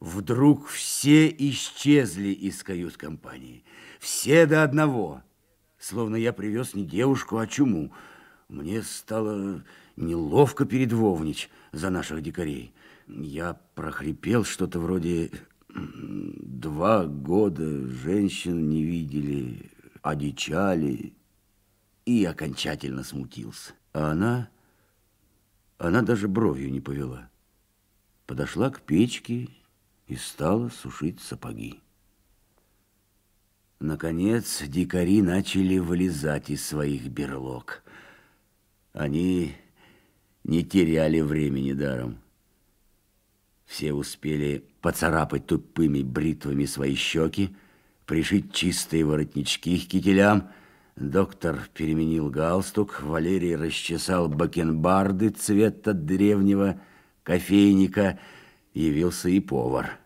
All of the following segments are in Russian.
Вдруг все исчезли из кают-компании. Все до одного. Словно я привез не девушку, а чуму. Мне стало неловко перед Вовнич за наших дикарей. Я прохрипел что-то вроде «Два года женщин не видели, одичали» и окончательно смутился. А она, она даже бровью не повела. Подошла к печке и стала сушить сапоги. Наконец дикари начали вылезать из своих берлог. Они не теряли времени даром. Все успели поцарапать тупыми бритвами свои щеки, пришить чистые воротнички к кителям. Доктор переменил галстук, Валерий расчесал бакенбарды цвета древнего кофейника, явился и повар.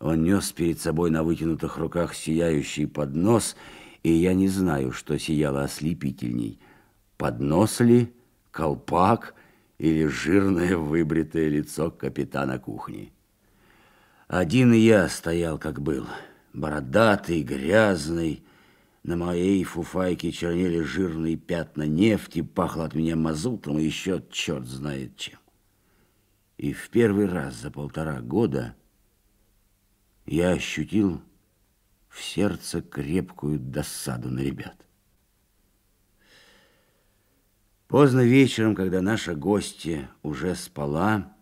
Он нес перед собой на вытянутых руках сияющий поднос, и я не знаю, что сияло ослепительней. Поднос ли, колпак или жирное выбритое лицо капитана кухни. Один я стоял, как был, бородатый, грязный. На моей фуфайке чернели жирные пятна нефти, пахло от меня мазутом и еще черт знает чем. И в первый раз за полтора года я ощутил в сердце крепкую досаду на ребят. Поздно вечером, когда наша гостья уже спала,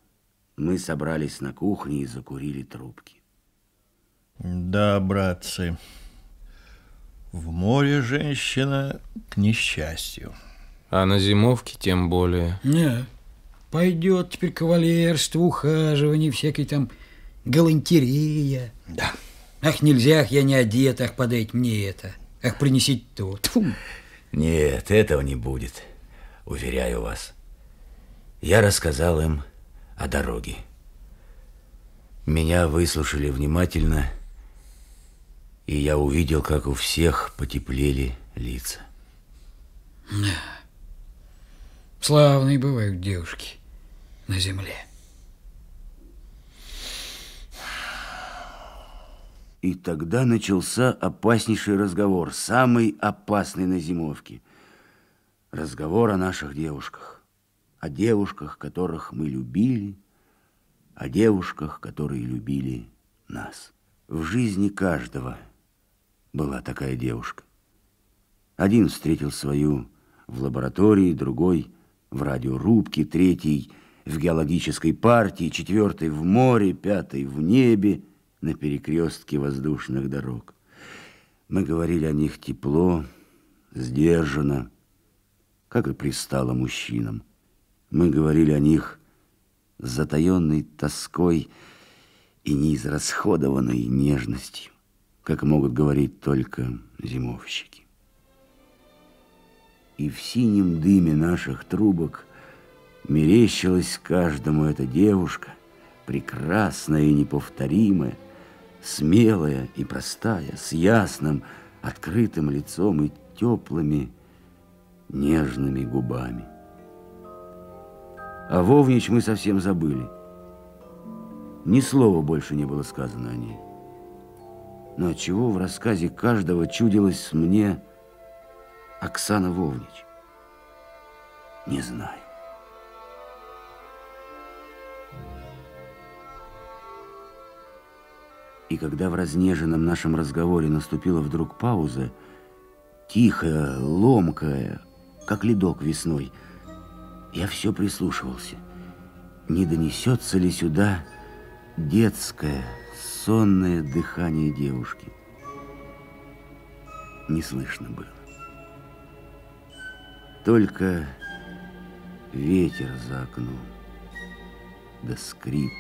мы собрались на кухне и закурили трубки. Да, братцы, в море женщина к несчастью. А на зимовке тем более. Не, пойдет теперь кавалерство, ухаживание, всякой там галантерея. Да. Ах, нельзя, ах, я не одет, ах, подайте мне это. Ах, принесите то. Тьфу. Нет, этого не будет, уверяю вас. Я рассказал им о дороге. Меня выслушали внимательно, и я увидел, как у всех потеплели лица. Славные бывают девушки на земле. И тогда начался опаснейший разговор, самый опасный на зимовке. Разговор о наших девушках, о девушках, которых мы любили, о девушках, которые любили нас. В жизни каждого была такая девушка. Один встретил свою в лаборатории, другой в радиорубке, третий в геологической партии, четвертый в море, пятый в небе – на перекрестке воздушных дорог. Мы говорили о них тепло, сдержанно, как и пристало мужчинам. Мы говорили о них с затаенной тоской и неизрасходованной нежностью, как могут говорить только зимовщики. И в синем дыме наших трубок мерещилась каждому эта девушка, прекрасная и неповторимая, смелая и простая, с ясным, открытым лицом и теплыми, нежными губами. А Вовнич мы совсем забыли. Ни слова больше не было сказано о ней. Но отчего в рассказе каждого чудилась мне Оксана Вовнич? Не знаю. И когда в разнеженном нашем разговоре наступила вдруг пауза, тихая, ломкая, как ледок весной, я все прислушивался. Не донесется ли сюда детское, сонное дыхание девушки? Не слышно было. Только ветер за окном, да скрип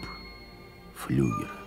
флюгера.